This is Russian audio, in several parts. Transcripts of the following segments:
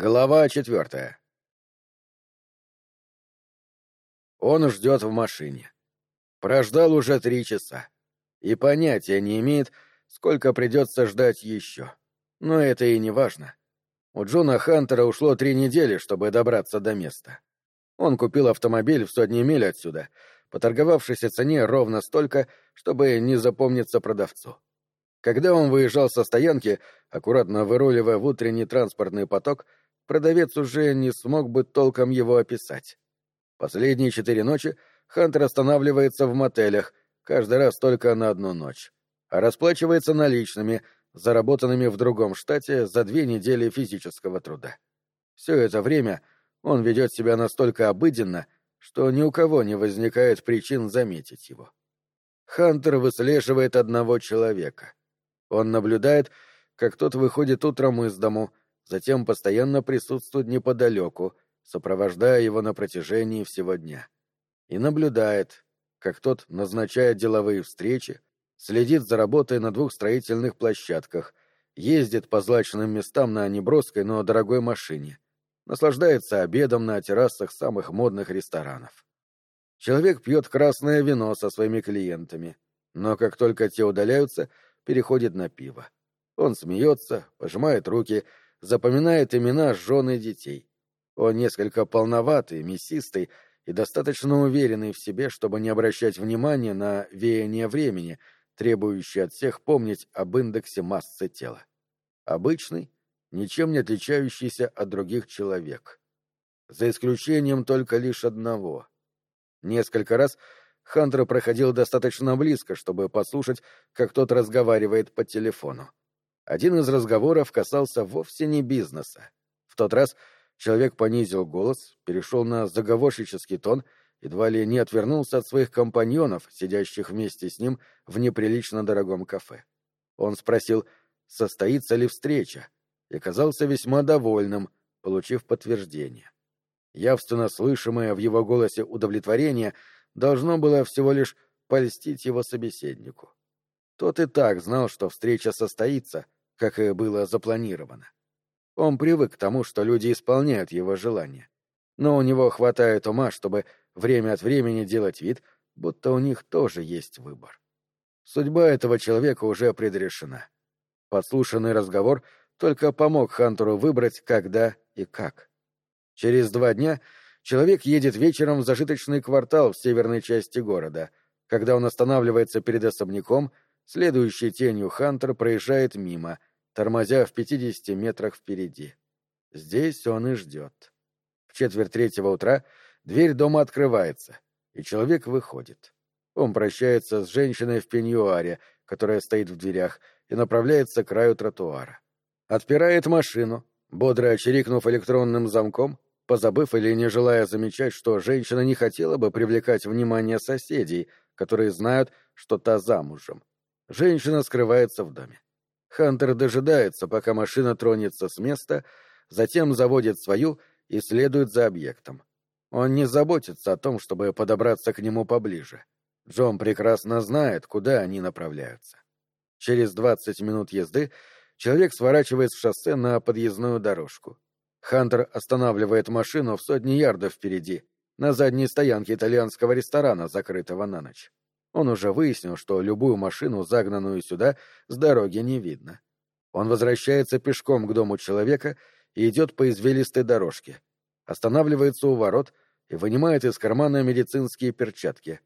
Глава четвертая. Он ждет в машине. Прождал уже три часа. И понятия не имеет, сколько придется ждать еще. Но это и не важно. У Джона Хантера ушло три недели, чтобы добраться до места. Он купил автомобиль в сотни миль отсюда, поторговавшись о цене ровно столько, чтобы не запомниться продавцу. Когда он выезжал со стоянки, аккуратно выруливая в утренний транспортный поток, продавец уже не смог бы толком его описать. Последние четыре ночи Хантер останавливается в мотелях, каждый раз только на одну ночь, а расплачивается наличными, заработанными в другом штате за две недели физического труда. Все это время он ведет себя настолько обыденно, что ни у кого не возникает причин заметить его. Хантер выслеживает одного человека. Он наблюдает, как тот выходит утром из дому, затем постоянно присутствует неподалеку, сопровождая его на протяжении всего дня. И наблюдает, как тот назначает деловые встречи, следит за работой на двух строительных площадках, ездит по злачным местам на неброской, но дорогой машине, наслаждается обедом на террасах самых модных ресторанов. Человек пьет красное вино со своими клиентами, но как только те удаляются — переходит на пиво. Он смеется, пожимает руки, запоминает имена жен и детей. Он несколько полноватый, мясистый и достаточно уверенный в себе, чтобы не обращать внимания на веяние времени, требующее от всех помнить об индексе массы тела. Обычный, ничем не отличающийся от других человек. За исключением только лишь одного. Несколько раз Хантер проходил достаточно близко, чтобы послушать, как тот разговаривает по телефону. Один из разговоров касался вовсе не бизнеса. В тот раз человек понизил голос, перешел на заговорщический тон, едва ли не отвернулся от своих компаньонов, сидящих вместе с ним в неприлично дорогом кафе. Он спросил, состоится ли встреча, и казался весьма довольным, получив подтверждение. Явственно слышимое в его голосе удовлетворение — должно было всего лишь польстить его собеседнику. Тот и так знал, что встреча состоится, как и было запланировано. Он привык к тому, что люди исполняют его желания. Но у него хватает ума, чтобы время от времени делать вид, будто у них тоже есть выбор. Судьба этого человека уже предрешена. Подслушанный разговор только помог Хантеру выбрать, когда и как. Через два дня Человек едет вечером в зажиточный квартал в северной части города. Когда он останавливается перед особняком, следующей тенью Хантер проезжает мимо, тормозя в 50 метрах впереди. Здесь он и ждет. В четверть третьего утра дверь дома открывается, и человек выходит. Он прощается с женщиной в пеньюаре, которая стоит в дверях, и направляется к краю тротуара. Отпирает машину, бодро очерикнув электронным замком, позабыв или не желая замечать, что женщина не хотела бы привлекать внимание соседей, которые знают, что та замужем. Женщина скрывается в доме. Хантер дожидается, пока машина тронется с места, затем заводит свою и следует за объектом. Он не заботится о том, чтобы подобраться к нему поближе. Джон прекрасно знает, куда они направляются. Через двадцать минут езды человек сворачивает с шоссе на подъездную дорожку. Хантер останавливает машину в сотни ярдов впереди, на задней стоянке итальянского ресторана, закрытого на ночь. Он уже выяснил, что любую машину, загнанную сюда, с дороги не видно. Он возвращается пешком к дому человека и идет по извилистой дорожке. Останавливается у ворот и вынимает из кармана медицинские перчатки.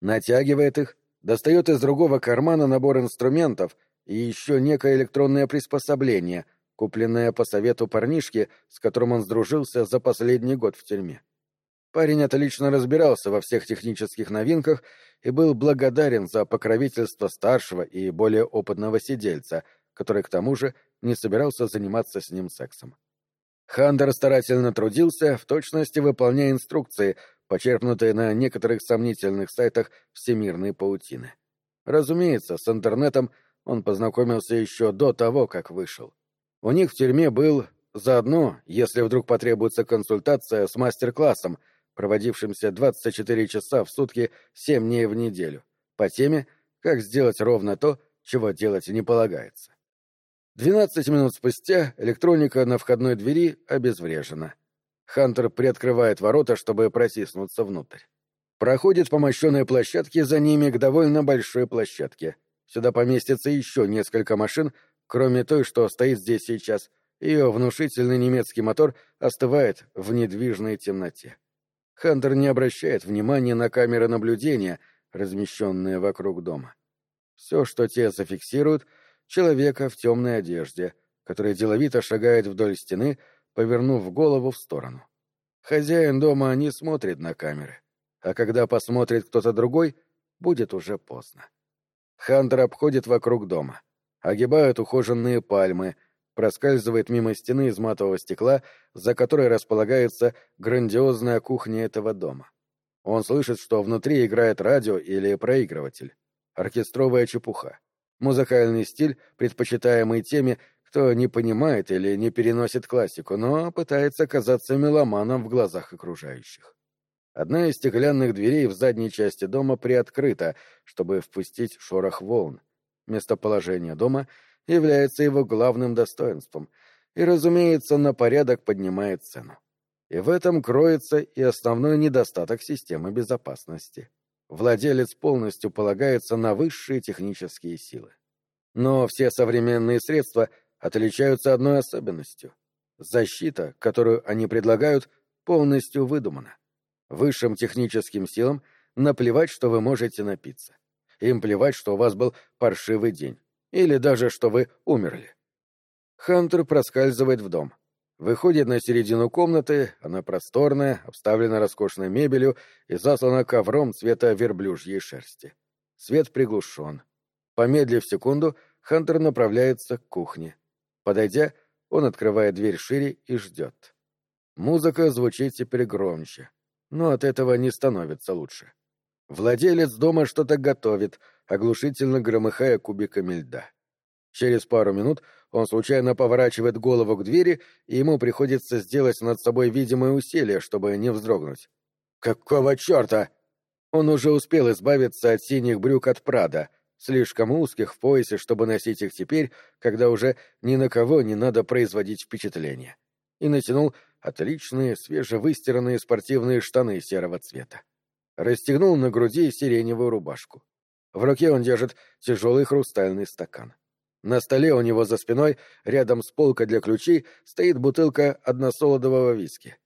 Натягивает их, достает из другого кармана набор инструментов и еще некое электронное приспособление, купленная по совету парнишки, с которым он сдружился за последний год в тюрьме. Парень отлично разбирался во всех технических новинках и был благодарен за покровительство старшего и более опытного сидельца, который к тому же не собирался заниматься с ним сексом. Хандер старательно трудился, в точности выполняя инструкции, почерпнутые на некоторых сомнительных сайтах всемирной паутины. Разумеется, с интернетом он познакомился еще до того, как вышел. У них в тюрьме был заодно, если вдруг потребуется консультация с мастер-классом, проводившимся 24 часа в сутки 7 дней в неделю, по теме «Как сделать ровно то, чего делать не полагается». Двенадцать минут спустя электроника на входной двери обезврежена. Хантер приоткрывает ворота, чтобы протиснуться внутрь. Проходит по мощенной площадке за ними к довольно большой площадке. Сюда поместится еще несколько машин, кроме той, что стоит здесь сейчас. Ее внушительный немецкий мотор остывает в недвижной темноте. Хантер не обращает внимания на камеры наблюдения, размещенные вокруг дома. Все, что те зафиксируют — человека в темной одежде, который деловито шагает вдоль стены, повернув голову в сторону. Хозяин дома не смотрит на камеры, а когда посмотрит кто-то другой, будет уже поздно. Хантер обходит вокруг дома, огибает ухоженные пальмы, проскальзывает мимо стены из матового стекла, за которой располагается грандиозная кухня этого дома. Он слышит, что внутри играет радио или проигрыватель. Оркестровая чепуха музыкальный стиль, предпочитаемый теми, кто не понимает или не переносит классику, но пытается казаться меломаном в глазах окружающих. Одна из стеклянных дверей в задней части дома приоткрыта, чтобы впустить шорох волн. Местоположение дома является его главным достоинством и, разумеется, на порядок поднимает цену. И в этом кроется и основной недостаток системы безопасности — владелец полностью полагается на высшие технические силы. Но все современные средства отличаются одной особенностью. Защита, которую они предлагают, полностью выдумана. Высшим техническим силам наплевать, что вы можете напиться. Им плевать, что у вас был паршивый день. Или даже, что вы умерли. Хантер проскальзывает в дом. Выходит на середину комнаты, она просторная, обставлена роскошной мебелью и заслана ковром цвета верблюжьей шерсти. Свет приглушен. Помедлив секунду, Хантер направляется к кухне. Подойдя, он открывает дверь шире и ждет. Музыка звучит теперь громче, но от этого не становится лучше. Владелец дома что-то готовит, оглушительно громыхая кубиками льда. Через пару минут он случайно поворачивает голову к двери, и ему приходится сделать над собой видимое усилие, чтобы не вздрогнуть. «Какого черта?» Он уже успел избавиться от синих брюк от Прада, слишком узких в поясе, чтобы носить их теперь, когда уже ни на кого не надо производить впечатление. И натянул отличные, свежевыстиранные спортивные штаны серого цвета. Расстегнул на груди сиреневую рубашку. В руке он держит тяжелый хрустальный стакан. На столе у него за спиной, рядом с полкой для ключей, стоит бутылка односолодового виски.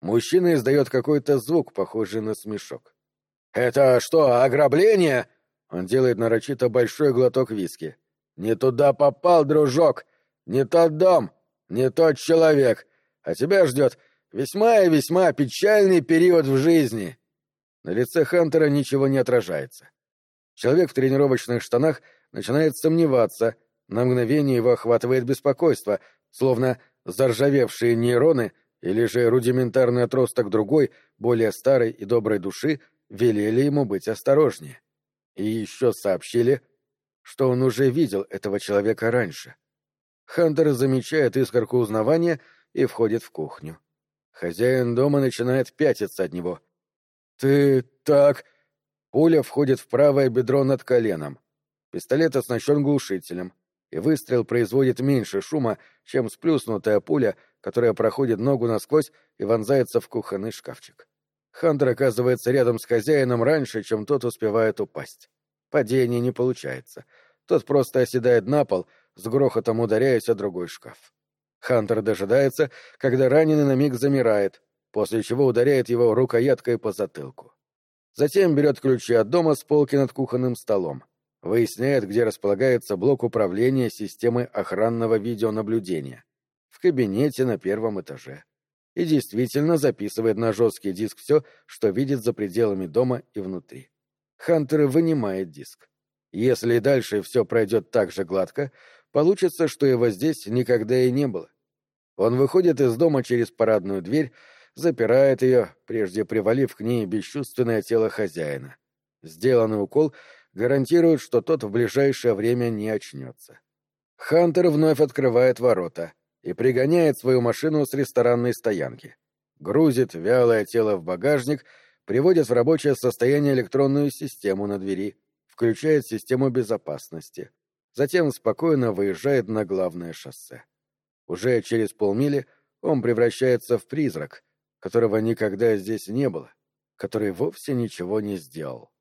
Мужчина издает какой-то звук, похожий на смешок. «Это что, ограбление?» Он делает нарочито большой глоток виски. «Не туда попал, дружок! Не тот дом! Не тот человек! А тебя ждет весьма и весьма печальный период в жизни!» На лице Хантера ничего не отражается. Человек в тренировочных штанах начинает сомневаться, на мгновение его охватывает беспокойство, словно заржавевшие нейроны или же рудиментарный отросток другой, более старой и доброй души велели ему быть осторожнее. И еще сообщили, что он уже видел этого человека раньше. Хантер замечает искорку узнавания и входит в кухню. Хозяин дома начинает пятиться от него. «Ты так...» Пуля входит в правое бедро над коленом. Пистолет оснащен глушителем и выстрел производит меньше шума, чем сплюснутая пуля, которая проходит ногу насквозь и вонзается в кухонный шкафчик. Хантер оказывается рядом с хозяином раньше, чем тот успевает упасть. Падение не получается. Тот просто оседает на пол, с грохотом ударяясь о другой шкаф. Хантер дожидается, когда раненый на миг замирает, после чего ударяет его рукояткой по затылку. Затем берет ключи от дома с полки над кухонным столом выясняет, где располагается блок управления системой охранного видеонаблюдения. В кабинете на первом этаже. И действительно записывает на жесткий диск все, что видит за пределами дома и внутри. Хантер вынимает диск. Если дальше все пройдет так же гладко, получится, что его здесь никогда и не было. Он выходит из дома через парадную дверь, запирает ее, прежде привалив к ней бесчувственное тело хозяина. Сделанный укол — гарантируют, что тот в ближайшее время не очнется. Хантер вновь открывает ворота и пригоняет свою машину с ресторанной стоянки. Грузит вялое тело в багажник, приводит в рабочее состояние электронную систему на двери, включает систему безопасности. затем спокойно выезжает на главное шоссе. Уже через полмили он превращается в призрак, которого никогда здесь не было, который вовсе ничего не сделал.